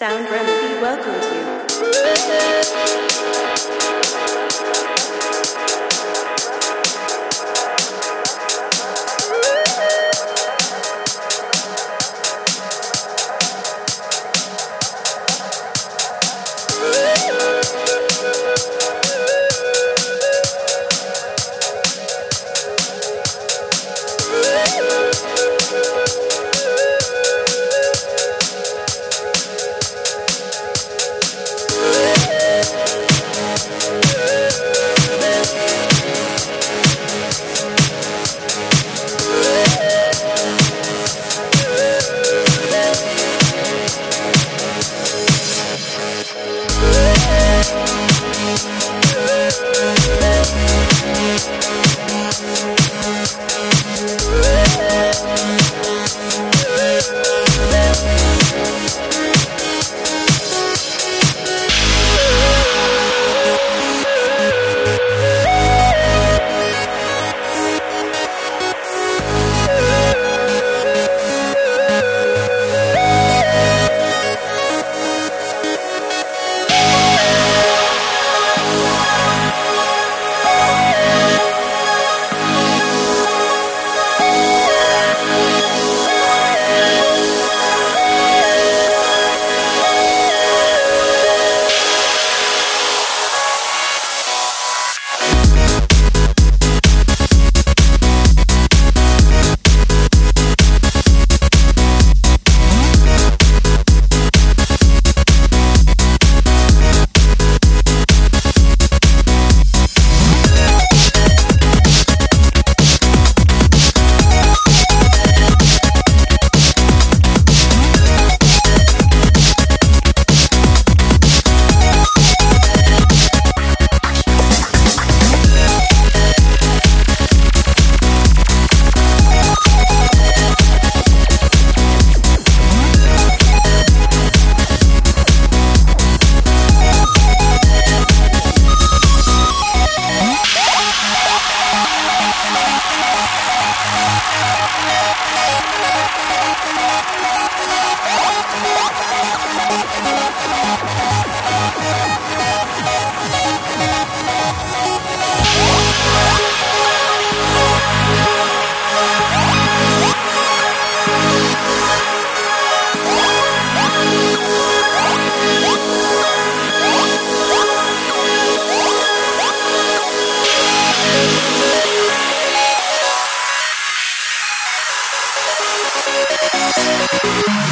Sound Remedy welcomes you. Thank you.